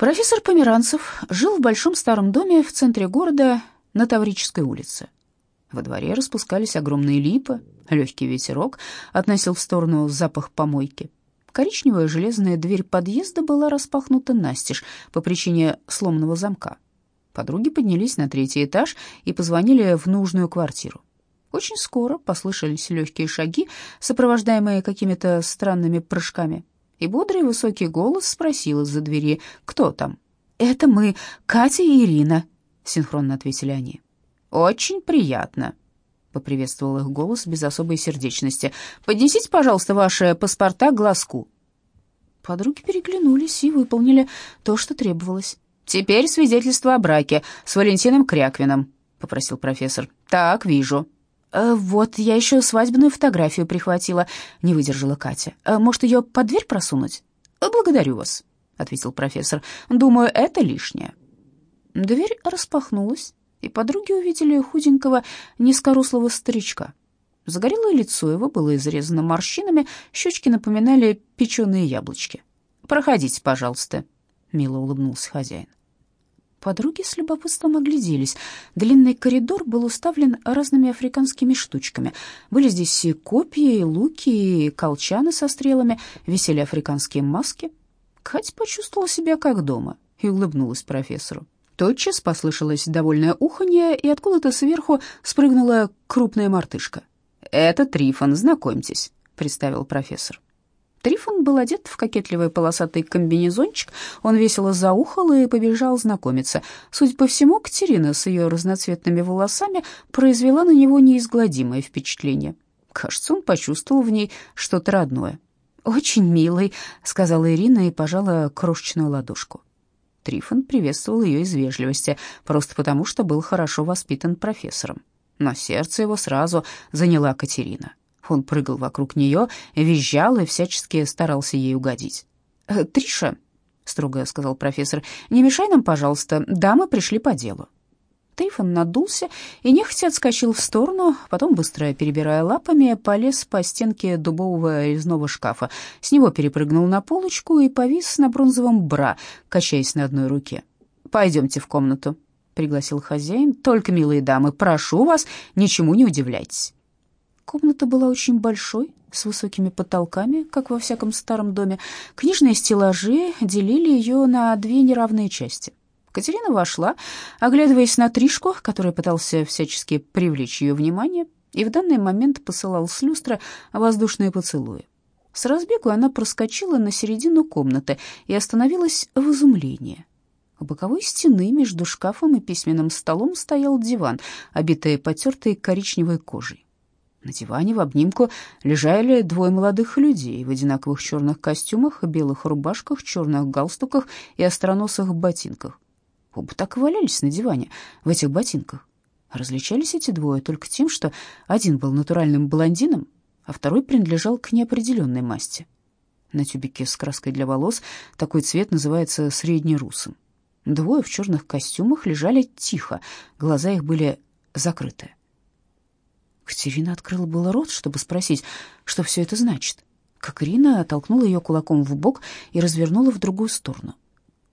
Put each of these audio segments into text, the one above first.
Профессор Померанцев жил в большом старом доме в центре города на Таврической улице. Во дворе распускались огромные липы, легкий ветерок относил в сторону запах помойки. Коричневая железная дверь подъезда была распахнута настежь по причине сломанного замка. Подруги поднялись на третий этаж и позвонили в нужную квартиру. Очень скоро послышались легкие шаги, сопровождаемые какими-то странными прыжками, и бодрый высокий голос спросил из-за двери, кто там. «Это мы, Катя и Ирина», — синхронно ответили они. «Очень приятно», — поприветствовал их голос без особой сердечности. «Поднесите, пожалуйста, ваши паспорта к глазку». Подруги переглянулись и выполнили то, что требовалось. «Теперь свидетельство о браке с Валентином Кряквином», — попросил профессор. «Так, вижу». «Э, «Вот, я еще свадебную фотографию прихватила», — не выдержала Катя. «Э, «Может, ее под дверь просунуть?» «Благодарю вас», — ответил профессор. «Думаю, это лишнее». Дверь распахнулась, и подруги увидели худенького, низкорослого старичка. Загорелое лицо его было изрезано морщинами, щечки напоминали печеные яблочки. «Проходите, пожалуйста», — мило улыбнулся хозяин. Подруги с любопытством огляделись. Длинный коридор был уставлен разными африканскими штучками. Были здесь и копья, и луки, и колчаны со стрелами, висели африканские маски. Катя почувствовала себя как дома и улыбнулась профессору. Тотчас послышалось довольное уханье, и откуда-то сверху спрыгнула крупная мартышка. «Это Трифон, знакомьтесь», — представил профессор. Трифон был одет в кокетливый полосатый комбинезончик. Он весело заухал и побежал знакомиться. Судя по всему, Катерина с ее разноцветными волосами произвела на него неизгладимое впечатление. Кажется, он почувствовал в ней что-то родное. «Очень милый», — сказала Ирина и пожала крошечную ладошку. Трифон приветствовал ее из вежливости, просто потому, что был хорошо воспитан профессором. Но сердце его сразу заняла Катерина. Он прыгал вокруг нее, визжал и всячески старался ей угодить. «Э, «Триша», — строго сказал профессор, — «не мешай нам, пожалуйста, дамы пришли по делу». Трифон надулся и нехотя отскочил в сторону, потом, быстро перебирая лапами, полез по стенке дубового резного шкафа. С него перепрыгнул на полочку и повис на бронзовом бра, качаясь на одной руке. «Пойдемте в комнату», — пригласил хозяин. «Только, милые дамы, прошу вас, ничему не удивляйтесь». Комната была очень большой, с высокими потолками, как во всяком старом доме. Книжные стеллажи делили ее на две неравные части. Катерина вошла, оглядываясь на Тришку, который пытался всячески привлечь ее внимание, и в данный момент посылал с люстра воздушные поцелуи. С разбегу она проскочила на середину комнаты и остановилась в изумлении. У боковой стены между шкафом и письменным столом стоял диван, обитый потертой коричневой кожей. На диване в обнимку лежали двое молодых людей в одинаковых черных костюмах, белых рубашках, черных галстуках и остроносых ботинках. Оба так и валялись на диване в этих ботинках. Различались эти двое только тем, что один был натуральным блондином, а второй принадлежал к неопределенной масти. На тюбике с краской для волос такой цвет называется среднерусым. Двое в черных костюмах лежали тихо, глаза их были закрыты. Катерина открыла было рот, чтобы спросить, что все это значит, как Ирина оттолкнула ее кулаком в бок и развернула в другую сторону.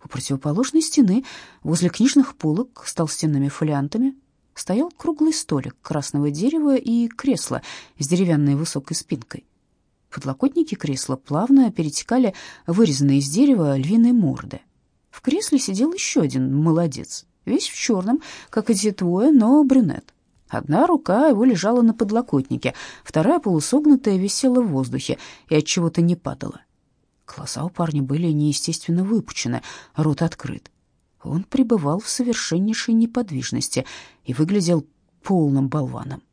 У противоположной стены, возле книжных полок с толстенными фолиантами, стоял круглый столик красного дерева и кресло с деревянной высокой спинкой. Подлокотники кресла плавно перетекали вырезанные из дерева львиные морды. В кресле сидел еще один молодец, весь в черном, как эти двое, но брюнет. Одна рука его лежала на подлокотнике, вторая полусогнутая висела в воздухе и от чего-то не падала. Глаза у парня были неестественно выпучены, рот открыт. Он пребывал в совершеннейшей неподвижности и выглядел полным болваном.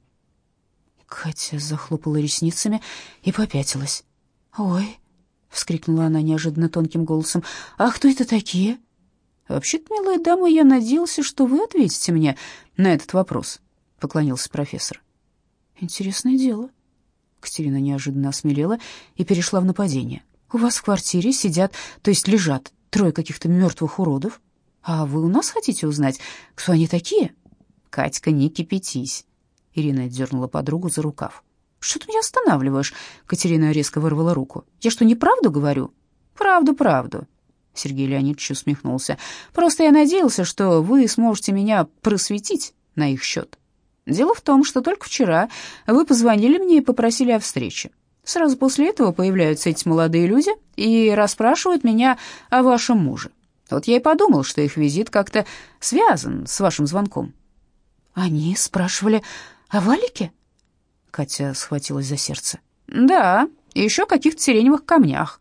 Катя захлопала ресницами и попятилась. «Ой!» — вскрикнула она неожиданно тонким голосом. «А кто это такие?» «Вообще-то, милая дама, я надеялся, что вы ответите мне на этот вопрос», — поклонился профессор. «Интересное дело». Катерина неожиданно осмелела и перешла в нападение. «У вас в квартире сидят, то есть лежат, трое каких-то мертвых уродов. А вы у нас хотите узнать, кто они такие?» «Катька, не кипятись!» Ирина дернула подругу за рукав. «Что ты меня останавливаешь?» Катерина резко вырвала руку. «Я что, неправду говорю?» «Правду, правду». Сергей Леонидович усмехнулся. «Просто я надеялся, что вы сможете меня просветить на их счет. Дело в том, что только вчера вы позвонили мне и попросили о встрече. Сразу после этого появляются эти молодые люди и расспрашивают меня о вашем муже. Вот я и подумал, что их визит как-то связан с вашим звонком». «Они спрашивали о Валике?» Катя схватилась за сердце. «Да, и еще каких-то сиреневых камнях».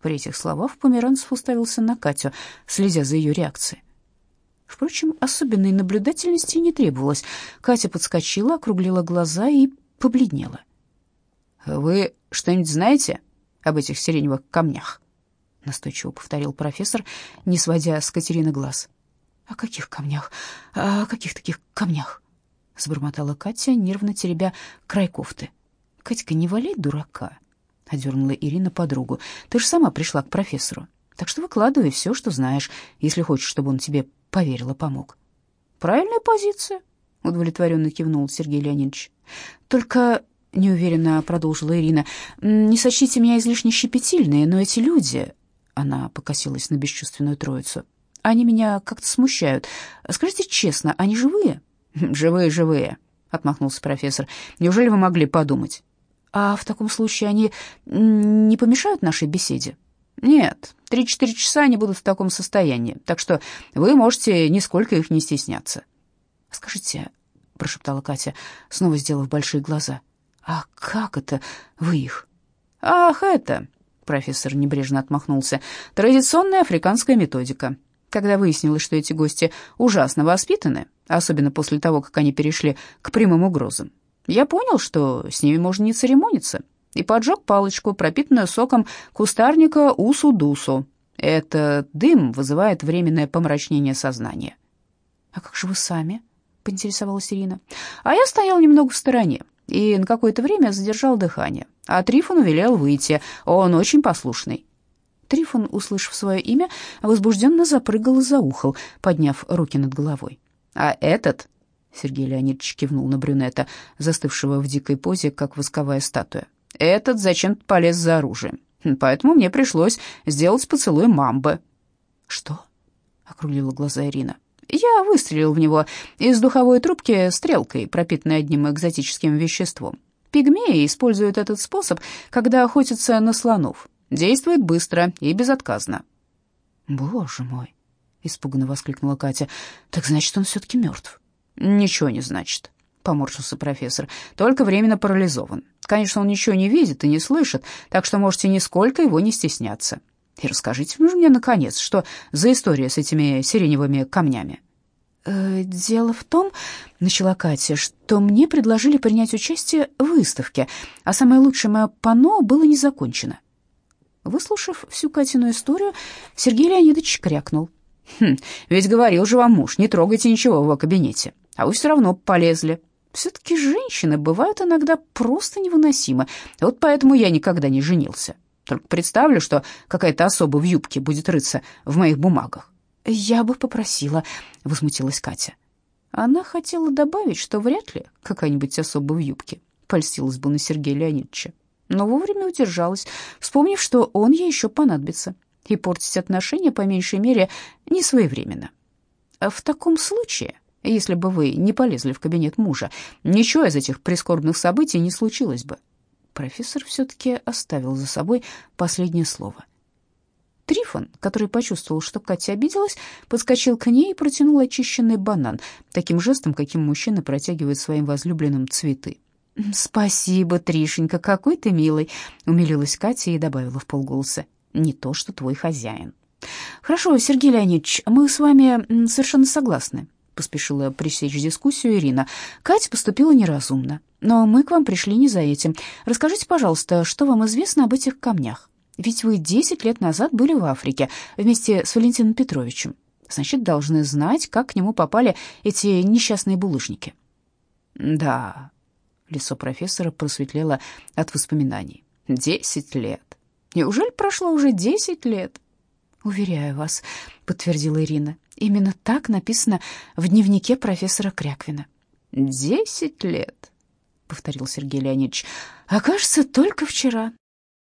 При этих словах Померанцев уставился на Катю, следя за ее реакцией. Впрочем, особенной наблюдательности не требовалось. Катя подскочила, округлила глаза и побледнела. «Вы что-нибудь знаете об этих сиреневых камнях?» Настойчиво повторил профессор, не сводя с Катерины глаз. «О каких камнях? О каких таких камнях?» Забормотала Катя, нервно теребя край кофты. «Катька, не валяй дурака!» — одернула Ирина подругу. «Ты же сама пришла к профессору. Так что выкладывай все, что знаешь, если хочешь, чтобы он тебе поверил и помог». «Правильная позиция», — удовлетворенно кивнул Сергей Леонидович. «Только неуверенно продолжила Ирина. Не сочтите меня излишне щепетильной, но эти люди, она покосилась на бесчувственную троицу. Они меня как-то смущают. Скажите честно, они живые? Живые, живые, отмахнулся профессор. Неужели вы могли подумать? А в таком случае они не помешают нашей беседе? Нет, три-четыре часа они будут в таком состоянии, так что вы можете нисколько их не стесняться. Скажите, прошептала Катя, снова сделав большие глаза. А как это вы их? Ах, это, профессор небрежно отмахнулся. Традиционная африканская методика. Когда выяснилось, что эти гости ужасно воспитаны, особенно после того, как они перешли к прямым угрозам, я понял, что с ними можно не церемониться, и поджег палочку, пропитанную соком кустарника усу-дусу. Этот дым вызывает временное помрачнение сознания. «А как же вы сами?» — поинтересовалась Ирина. «А я стоял немного в стороне и на какое-то время задержал дыхание. А Трифону велел выйти, он очень послушный. Трифон, услышав свое имя, возбужденно запрыгал и заухал, подняв руки над головой. «А этот...» — Сергей Леонидович кивнул на брюнета, застывшего в дикой позе, как восковая статуя. «Этот зачем-то полез за оружием, поэтому мне пришлось сделать поцелуй мамбы». «Что?» — округлила глаза Ирина. Я выстрелил в него из духовой трубки стрелкой, пропитанной одним экзотическим веществом. Пигмеи используют этот способ, когда охотятся на слонов. Действует быстро и безотказно. «Боже мой!» — испуганно воскликнула Катя. «Так значит, он все-таки мертв?» «Ничего не значит», — поморщился профессор. «Только временно парализован. Конечно, он ничего не видит и не слышит, так что можете нисколько его не стесняться. И расскажите мне, наконец, что за история с этими сиреневыми камнями?» «Э, «Дело в том, — начала Катя, — что мне предложили принять участие в выставке, а самое лучшее мое панно было не закончено». Выслушав всю Катину историю, Сергей Леонидович крякнул. «Хм, ведь говорил же вам муж, не трогайте ничего в его кабинете, а вы все равно полезли. Все-таки женщины бывают иногда просто невыносимы, вот поэтому я никогда не женился. Только представлю, что какая-то особа в юбке будет рыться в моих бумагах. «Я бы попросила», — возмутилась Катя. Она хотела добавить, что вряд ли какая-нибудь особа в юбке польстилась бы на Сергея Леонидовича, но вовремя удержалась, вспомнив, что он ей еще понадобится, и портить отношения, по меньшей мере, не своевременно. В таком случае, если бы вы не полезли в кабинет мужа, ничего из этих прискорбных событий не случилось бы профессор все-таки оставил за собой последнее слово. Трифон, который почувствовал, что Катя обиделась, подскочил к ней и протянул очищенный банан, таким жестом, каким мужчина протягивает своим возлюбленным цветы. «Спасибо, Тришенька, какой ты милый!» — умилилась Катя и добавила в полголоса. «Не то, что твой хозяин». «Хорошо, Сергей Леонидович, мы с вами совершенно согласны. — поспешила пресечь дискуссию Ирина. «Катя поступила неразумно, но мы к вам пришли не за этим. Расскажите, пожалуйста, что вам известно об этих камнях? Ведь вы десять лет назад были в Африке вместе с Валентином Петровичем. Значит, должны знать, как к нему попали эти несчастные булыжники». «Да», — лицо профессора просветлело от воспоминаний. «Десять лет. Неужели прошло уже десять лет?» «Уверяю вас», — подтвердила Ирина. «Именно так написано в дневнике профессора Кряквина». «Десять лет», — повторил Сергей Леонидович. «А кажется, только вчера».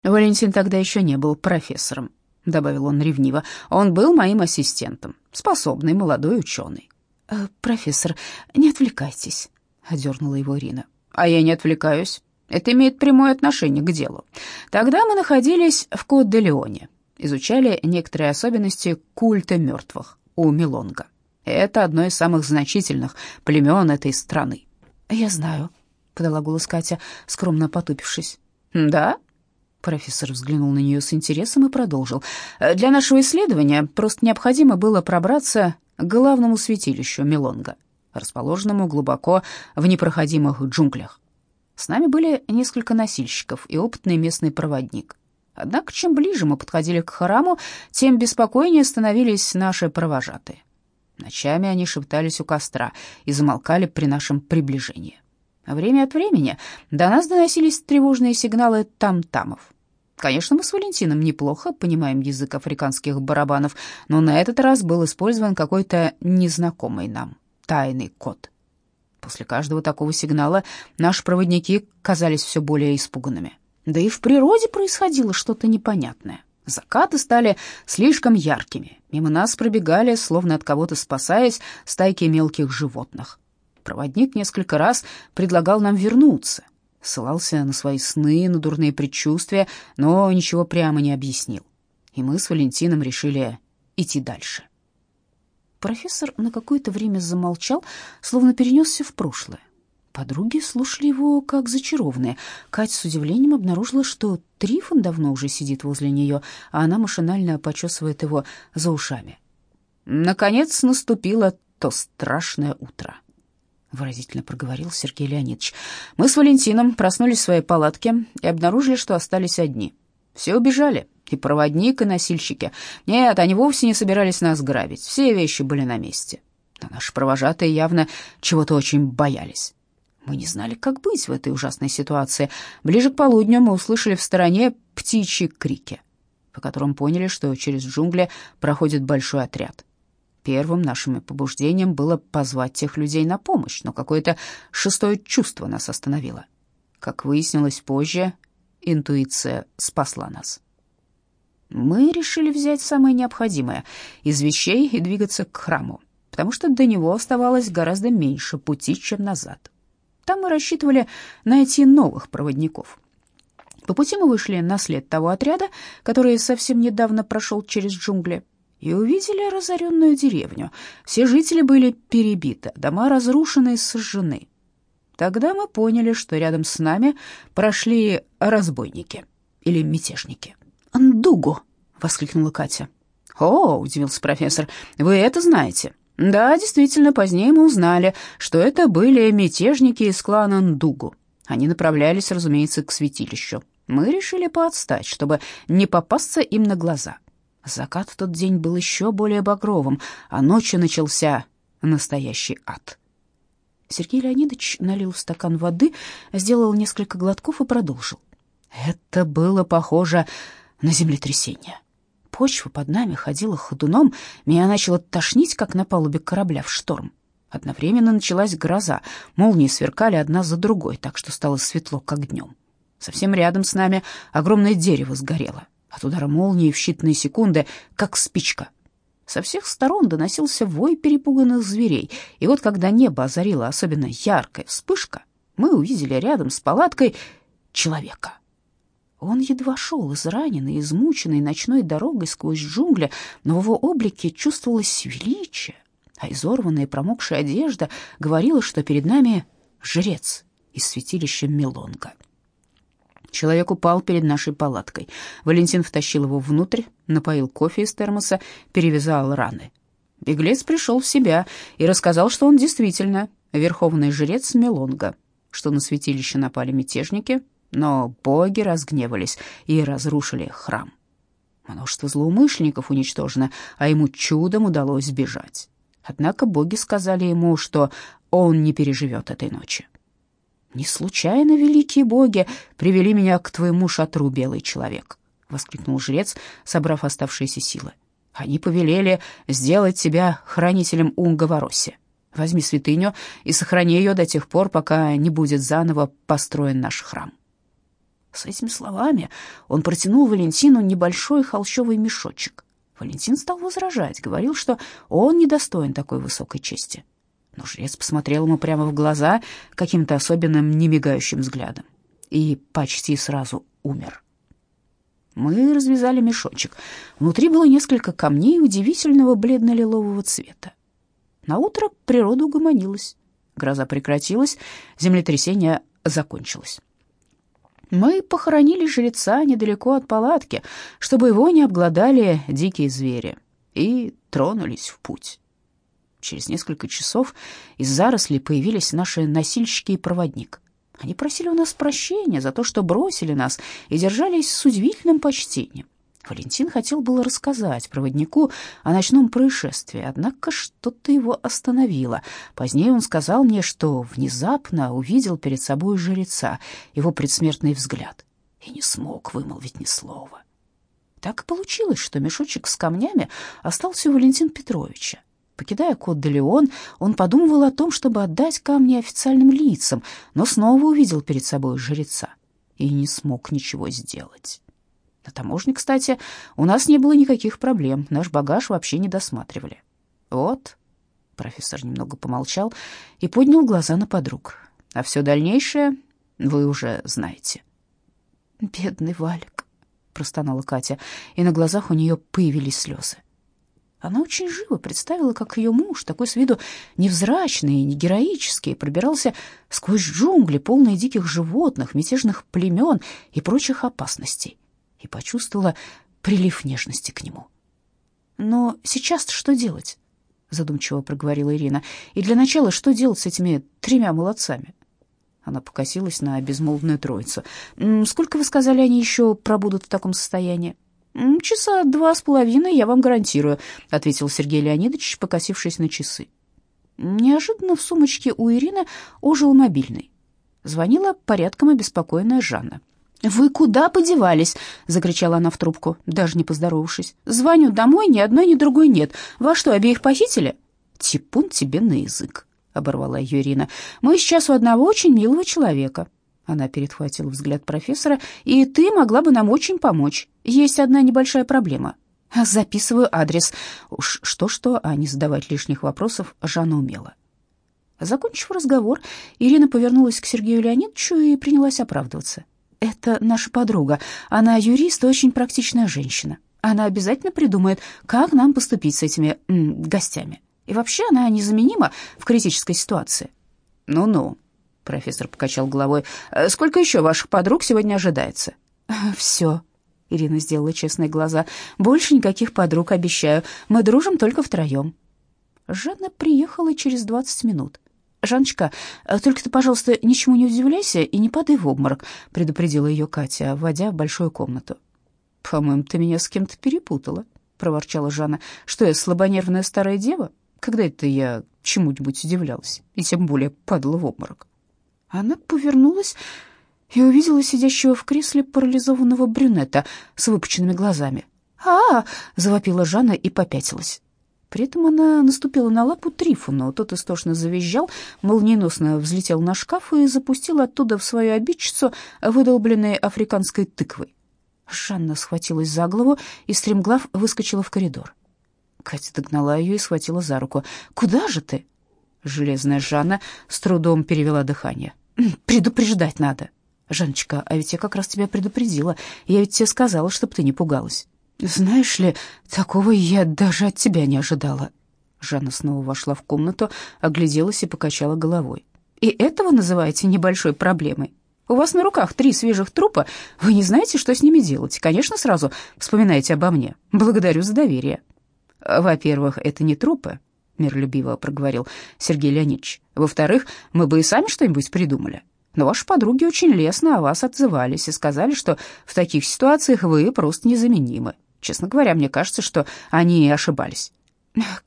Валентин тогда еще не был профессором. добавил он ревниво. Он был моим ассистентом, способный молодой ученый. «Э, «Профессор, не отвлекайтесь», — одернула его Ирина. «А я не отвлекаюсь. Это имеет прямое отношение к делу. Тогда мы находились в Кот-де-Леоне, изучали некоторые особенности культа мертвых у Милонга. Это одно из самых значительных племен этой страны. «Я знаю», — подала голос Катя, скромно потупившись. «Да?» Профессор взглянул на нее с интересом и продолжил. «Для нашего исследования просто необходимо было пробраться к главному святилищу Милонга, расположенному глубоко в непроходимых джунглях. С нами были несколько носильщиков и опытный местный проводник. Однако, чем ближе мы подходили к храму, тем беспокойнее становились наши провожатые. Ночами они шептались у костра и замолкали при нашем приближении. А время от времени до нас доносились тревожные сигналы там-тамов. Конечно, мы с Валентином неплохо понимаем язык африканских барабанов, но на этот раз был использован какой-то незнакомый нам тайный код. После каждого такого сигнала наши проводники казались все более испуганными. Да и в природе происходило что-то непонятное. Закаты стали слишком яркими. Мимо нас пробегали, словно от кого-то спасаясь, стайки мелких животных. Проводник несколько раз предлагал нам вернуться. Ссылался на свои сны, на дурные предчувствия, но ничего прямо не объяснил. И мы с Валентином решили идти дальше. Профессор на какое-то время замолчал, словно перенесся в прошлое. Подруги слушали его как зачарованные. Катя с удивлением обнаружила, что Трифон давно уже сидит возле нее, а она машинально почесывает его за ушами. Наконец наступило то страшное утро. Выразительно проговорил Сергей Леонидович. Мы с Валентином проснулись в своей палатке и обнаружили, что остались одни. Все убежали, и проводник, и носильщики. Нет, они вовсе не собирались нас грабить. Все вещи были на месте. Но наши провожатые явно чего-то очень боялись. Мы не знали, как быть в этой ужасной ситуации. Ближе к полудню мы услышали в стороне птичьи крики, по которым поняли, что через джунгли проходит большой отряд. Первым нашим побуждением было позвать тех людей на помощь, но какое-то шестое чувство нас остановило. Как выяснилось позже, интуиция спасла нас. Мы решили взять самое необходимое из вещей и двигаться к храму, потому что до него оставалось гораздо меньше пути, чем назад. Там мы рассчитывали найти новых проводников. По пути мы вышли на след того отряда, который совсем недавно прошел через джунгли, и увидели разоренную деревню. Все жители были перебиты, дома разрушены и сожжены. Тогда мы поняли, что рядом с нами прошли разбойники или мятежники. «Ндугу!» — воскликнула Катя. «О!» — удивился профессор. «Вы это знаете?» Да, действительно, позднее мы узнали, что это были мятежники из клана Ндугу. Они направлялись, разумеется, к святилищу. Мы решили поотстать, чтобы не попасться им на глаза. Закат в тот день был еще более багровым, а ночью начался настоящий ад. Сергей Леонидович налил в стакан воды, сделал несколько глотков и продолжил. Это было похоже на землетрясение. Почва под нами ходила ходуном, меня начало тошнить, как на палубе корабля в шторм. Одновременно началась гроза, молнии сверкали одна за другой, так что стало светло, как днем. Совсем рядом с нами огромное дерево сгорело. От удара молнии в считанные секунды, как спичка. Со всех сторон доносился вой перепуганных зверей, и вот когда небо озарила особенно яркая вспышка, мы увидели рядом с палаткой человека — он едва шел, израненный, измученный ночной дорогой сквозь джунгли, но в его облике чувствовалось величие, а изорванная промокшая одежда говорила, что перед нами жрец из святилища Мелонга. Человек упал перед нашей палаткой. Валентин втащил его внутрь, напоил кофе из термоса, перевязал раны. Беглец пришел в себя и рассказал, что он действительно верховный жрец Мелонга, что на святилище напали мятежники, но боги разгневались и разрушили храм. Множество злоумышленников уничтожено, а ему чудом удалось сбежать. Однако боги сказали ему, что он не переживет этой ночи. «Не случайно великие боги привели меня к твоему шатру, белый человек», — воскликнул жрец, собрав оставшиеся силы. «Они повелели сделать тебя хранителем Унга-Вороси. Возьми святыню и сохрани ее до тех пор, пока не будет заново построен наш храм». С этими словами он протянул Валентину небольшой холщовый мешочек. Валентин стал возражать, говорил, что он недостоин такой высокой чести. Но жрец посмотрел ему прямо в глаза каким-то особенным немигающим взглядом и почти сразу умер. Мы развязали мешочек. Внутри было несколько камней удивительного бледно-лилового цвета. На утро природа угомонилась. Гроза прекратилась, землетрясение закончилось. Мы похоронили жреца недалеко от палатки, чтобы его не обглодали дикие звери, и тронулись в путь. Через несколько часов из зарослей появились наши носильщики и проводник. Они просили у нас прощения за то, что бросили нас и держались с удивительным почтением. Валентин хотел было рассказать проводнику о ночном происшествии, однако что-то его остановило. Позднее он сказал мне, что внезапно увидел перед собой жреца, его предсмертный взгляд, и не смог вымолвить ни слова. Так и получилось, что мешочек с камнями остался у Валентина Петровича. Покидая кот де Леон, он подумывал о том, чтобы отдать камни официальным лицам, но снова увидел перед собой жреца и не смог ничего сделать. На таможне, кстати, у нас не было никаких проблем, наш багаж вообще не досматривали. Вот, профессор немного помолчал и поднял глаза на подруг. А все дальнейшее вы уже знаете. Бедный Валик, простонала Катя, и на глазах у нее появились слезы. Она очень живо представила, как ее муж, такой с виду невзрачный и не героический, пробирался сквозь джунгли, полные диких животных, мятежных племен и прочих опасностей и почувствовала прилив нежности к нему. «Но сейчас-то что делать?» — задумчиво проговорила Ирина. «И для начала что делать с этими тремя молодцами?» Она покосилась на безмолвную троицу. «Сколько, вы сказали, они еще пробудут в таком состоянии?» «Часа два с половиной, я вам гарантирую», — ответил Сергей Леонидович, покосившись на часы. Неожиданно в сумочке у Ирины ожил мобильный. Звонила порядком обеспокоенная Жанна. «Вы куда подевались?» — закричала она в трубку, даже не поздоровавшись. «Звоню домой, ни одной, ни другой нет. Во что, обеих похитили?» «Типун тебе на язык», — оборвала ее Ирина. «Мы сейчас у одного очень милого человека». Она перехватила взгляд профессора. «И ты могла бы нам очень помочь. Есть одна небольшая проблема». «Записываю адрес». Уж что-что, а не задавать лишних вопросов Жанна умела. Закончив разговор, Ирина повернулась к Сергею Леонидовичу и принялась оправдываться. Это наша подруга. Она юрист очень практичная женщина. Она обязательно придумает, как нам поступить с этими м, гостями. И вообще она незаменима в критической ситуации. Ну-ну, профессор покачал головой. «Э, сколько еще ваших подруг сегодня ожидается? Все. Ирина сделала честные глаза. Больше никаких подруг, обещаю. Мы дружим только втроем. Жанна приехала через двадцать минут. «Жанночка, э, только ты, пожалуйста, ничему не удивляйся и не падай в обморок», — предупредила ее Катя, вводя в большую комнату. «По-моему, ты меня с кем-то перепутала», — проворчала Жанна. «Что я, слабонервная старая дева? Когда это я чему-нибудь удивлялась, и тем более падала в обморок?» Она повернулась и увидела сидящего в кресле парализованного брюнета с выпученными глазами. «А-а!» — завопила Жанна и попятилась. При этом она наступила на лапу Трифону. Тот истошно завизжал, молниеносно взлетел на шкаф и запустил оттуда в свою обидчицу, выдолбленной африканской тыквой. Жанна схватилась за голову и, стремглав, выскочила в коридор. Катя догнала ее и схватила за руку. «Куда же ты?» Железная Жанна с трудом перевела дыхание. «Предупреждать надо». «Жанночка, а ведь я как раз тебя предупредила. Я ведь тебе сказала, чтобы ты не пугалась». «Знаешь ли, такого я даже от тебя не ожидала». Жанна снова вошла в комнату, огляделась и покачала головой. «И этого называете небольшой проблемой? У вас на руках три свежих трупа, вы не знаете, что с ними делать. Конечно, сразу вспоминаете обо мне. Благодарю за доверие». «Во-первых, это не трупы», — миролюбиво проговорил Сергей Леонидович. «Во-вторых, мы бы и сами что-нибудь придумали. Но ваши подруги очень лестно о вас отзывались и сказали, что в таких ситуациях вы просто незаменимы. Честно говоря, мне кажется, что они ошибались.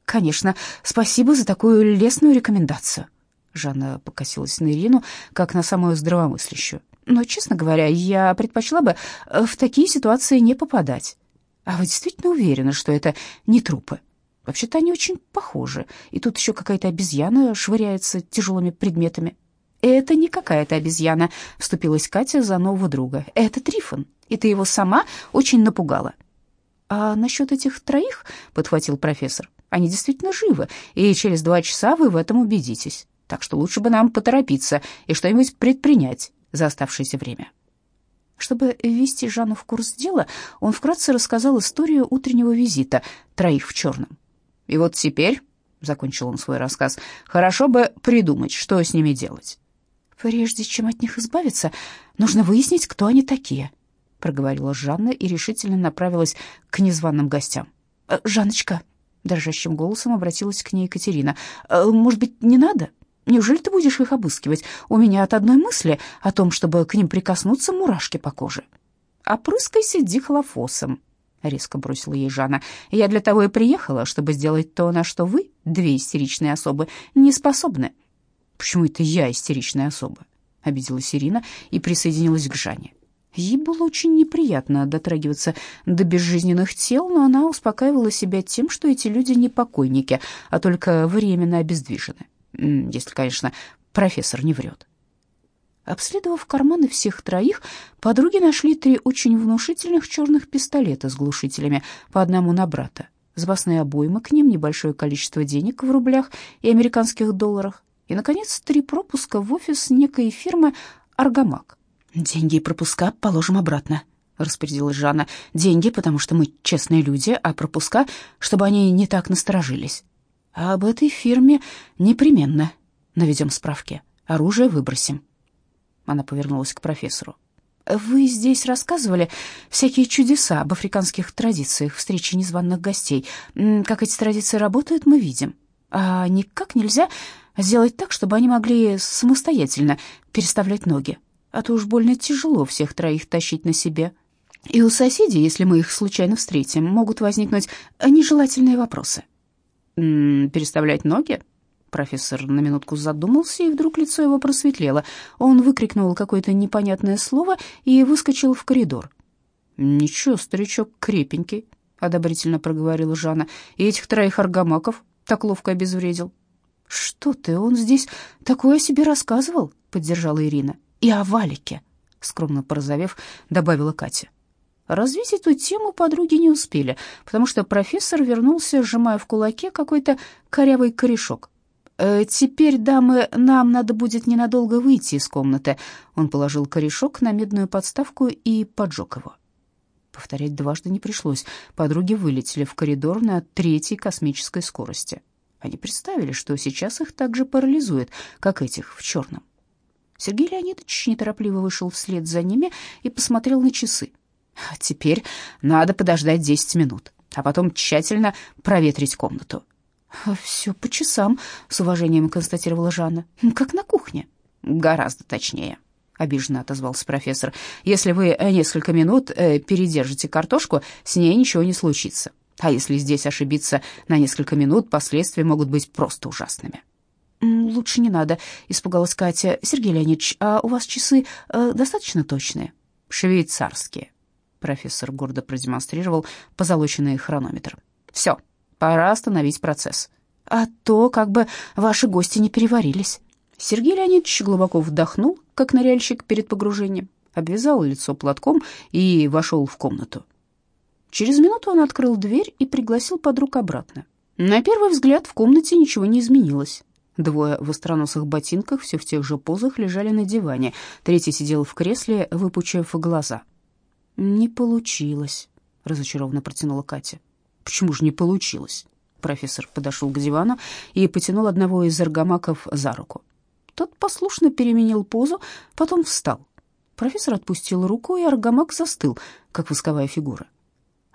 Конечно, спасибо за такую лестную рекомендацию. Жанна покосилась на Ирину, как на самую здравомыслящую. Но, честно говоря, я предпочла бы э, в такие ситуации не попадать. А вы действительно уверены, что это не трупы? Вообще-то они очень похожи. И тут еще какая-то обезьяна швыряется тяжелыми предметами. «Это не какая-то обезьяна», — вступилась Катя за нового друга. «Это Трифон, и ты его сама очень напугала». «А насчет этих троих?» — подхватил профессор. «Они действительно живы, и через два часа вы в этом убедитесь. Так что лучше бы нам поторопиться и что-нибудь предпринять за оставшееся время». Чтобы ввести Жанну в курс дела, он вкратце рассказал историю утреннего визита троих в черном. «И вот теперь», — закончил он свой рассказ, — «хорошо бы придумать, что с ними делать». «Прежде чем от них избавиться, нужно выяснить, кто они такие», — проговорила Жанна и решительно направилась к незваным гостям. «Э, «Жанночка», — дрожащим голосом обратилась к ней Екатерина, «э, «может быть, не надо?» Неужели ты будешь их обыскивать? У меня от одной мысли о том, чтобы к ним прикоснуться, мурашки по коже. Опрыскайся дихлофосом, резко бросила ей Жанна. Я для того и приехала, чтобы сделать то, на что вы, две истеричные особы, не способны. Почему это я истеричная особа? обиделась Ирина и присоединилась к Жанне. Ей было очень неприятно дотрагиваться до безжизненных тел, но она успокаивала себя тем, что эти люди не покойники, а только временно обездвижены если, конечно, профессор не врет. Обследовав карманы всех троих, подруги нашли три очень внушительных черных пистолета с глушителями, по одному на брата, запасные обоймы к ним, небольшое количество денег в рублях и американских долларах, и, наконец, три пропуска в офис некой фирмы «Аргамак». «Деньги и пропуска положим обратно», — распорядилась Жанна. «Деньги, потому что мы честные люди, а пропуска, чтобы они не так насторожились». А об этой фирме непременно наведем справки. Оружие выбросим. Она повернулась к профессору. Вы здесь рассказывали всякие чудеса об африканских традициях встречи незваных гостей. Как эти традиции работают, мы видим. А никак нельзя сделать так, чтобы они могли самостоятельно переставлять ноги. А то уж больно тяжело всех троих тащить на себе. И у соседей, если мы их случайно встретим, могут возникнуть нежелательные вопросы переставлять ноги?» Профессор на минутку задумался, и вдруг лицо его просветлело. Он выкрикнул какое-то непонятное слово и выскочил в коридор. «Ничего, старичок крепенький», — одобрительно проговорила Жанна. «И этих троих аргамаков так ловко обезвредил». «Что ты, он здесь такое себе рассказывал?» — поддержала Ирина. «И о Валике», — скромно порозовев, добавила Катя. Развить эту тему подруги не успели, потому что профессор вернулся, сжимая в кулаке какой-то корявый корешок. «Э, «Теперь, дамы, нам надо будет ненадолго выйти из комнаты». Он положил корешок на медную подставку и поджег его. Повторять дважды не пришлось. Подруги вылетели в коридор на третьей космической скорости. Они представили, что сейчас их так же парализует, как этих в черном. Сергей Леонидович неторопливо вышел вслед за ними и посмотрел на часы. А теперь надо подождать 10 минут, а потом тщательно проветрить комнату. «Все по часам», — с уважением констатировала Жанна. «Как на кухне». «Гораздо точнее», — обиженно отозвался профессор. «Если вы несколько минут э, передержите картошку, с ней ничего не случится. А если здесь ошибиться на несколько минут, последствия могут быть просто ужасными». «Лучше не надо», — испугалась Катя. «Сергей Леонидович, а у вас часы э, достаточно точные?» «Швейцарские», Профессор гордо продемонстрировал позолоченный хронометр. «Все, пора остановить процесс. А то как бы ваши гости не переварились». Сергей Леонидович глубоко вдохнул, как ныряльщик перед погружением, обвязал лицо платком и вошел в комнату. Через минуту он открыл дверь и пригласил подруг обратно. На первый взгляд в комнате ничего не изменилось. Двое в остроносых ботинках, все в тех же позах, лежали на диване. Третий сидел в кресле, выпучив глаза. «Не получилось», — разочарованно протянула Катя. «Почему же не получилось?» Профессор подошел к дивану и потянул одного из аргамаков за руку. Тот послушно переменил позу, потом встал. Профессор отпустил руку, и аргамак застыл, как восковая фигура.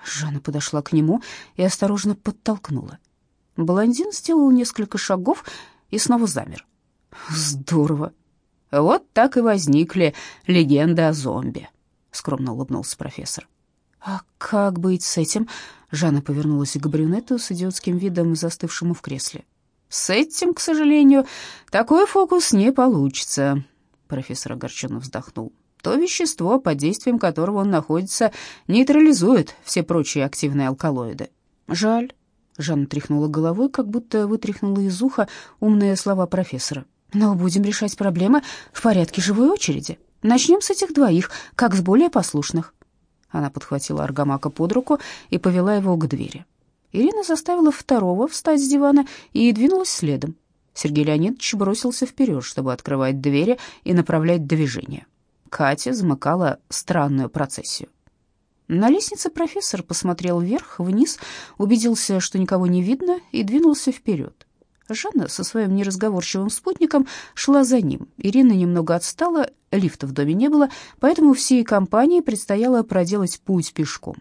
Жанна подошла к нему и осторожно подтолкнула. Блондин сделал несколько шагов и снова замер. «Здорово! Вот так и возникли легенды о зомби», скромно улыбнулся профессор. А как быть с этим? Жанна повернулась к брюнету с идиотским видом, застывшему в кресле. С этим, к сожалению, такой фокус не получится, профессор огорченно вздохнул. То вещество, под действием которого он находится, нейтрализует все прочие активные алкалоиды. Жаль. Жанна тряхнула головой, как будто вытряхнула из уха умные слова профессора. Но будем решать проблемы в порядке живой очереди. Начнем с этих двоих, как с более послушных». Она подхватила Аргамака под руку и повела его к двери. Ирина заставила второго встать с дивана и двинулась следом. Сергей Леонидович бросился вперед, чтобы открывать двери и направлять движение. Катя замыкала странную процессию. На лестнице профессор посмотрел вверх, вниз, убедился, что никого не видно, и двинулся вперед. Жанна со своим неразговорчивым спутником шла за ним. Ирина немного отстала, лифта в доме не было, поэтому всей компании предстояло проделать путь пешком.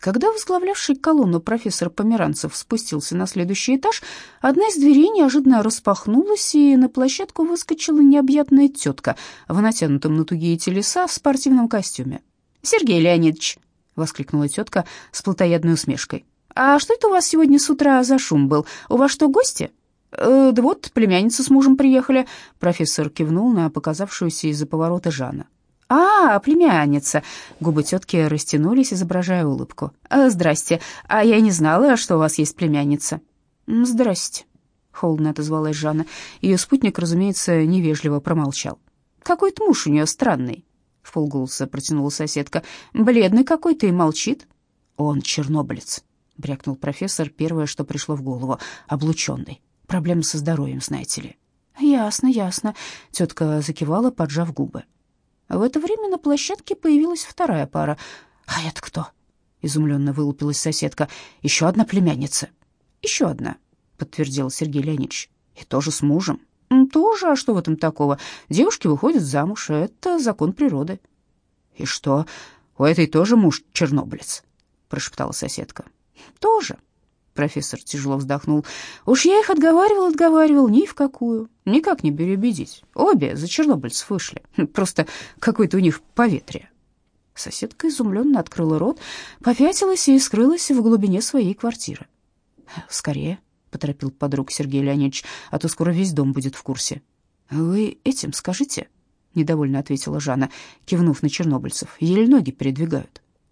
Когда возглавлявший колонну профессор Померанцев спустился на следующий этаж, одна из дверей неожиданно распахнулась, и на площадку выскочила необъятная тетка в натянутом на тугие телеса в спортивном костюме. «Сергей Леонидович!» — воскликнула тетка с плотоядной усмешкой. «А что это у вас сегодня с утра за шум был? У вас что, гости?» «Э, «Да вот, племянница с мужем приехали», — профессор кивнул на показавшуюся из-за поворота Жанна. «А, племянница!» Губы тетки растянулись, изображая улыбку. «Э, «Здрасте. А я не знала, что у вас есть племянница». «Здрасте», — холодно отозвалась Жанна. Ее спутник, разумеется, невежливо промолчал. «Какой-то муж у нее странный», — в протянула соседка. «Бледный какой-то и молчит». «Он чернобылец», — брякнул профессор, первое, что пришло в голову, облученный. Проблемы со здоровьем, знаете ли». «Ясно, ясно», — тетка закивала, поджав губы. В это время на площадке появилась вторая пара. «А это кто?» — изумленно вылупилась соседка. «Еще одна племянница». «Еще одна», — подтвердил Сергей Леонидович. «И тоже с мужем». «Тоже, а что в этом такого? Девушки выходят замуж, это закон природы». «И что, у этой тоже муж чернобылец?» — прошептала соседка. «Тоже», Профессор тяжело вздохнул. «Уж я их отговаривал, отговаривал, ни в какую. Никак не переубедить. Обе за чернобыльцев вышли. Просто какое-то у них поветрие». Соседка изумленно открыла рот, попятилась и скрылась в глубине своей квартиры. «Скорее», — поторопил подруг Сергей Леонидович, «а то скоро весь дом будет в курсе». «Вы этим скажите?» — недовольно ответила Жанна, кивнув на чернобыльцев. «Еле ноги передвигают».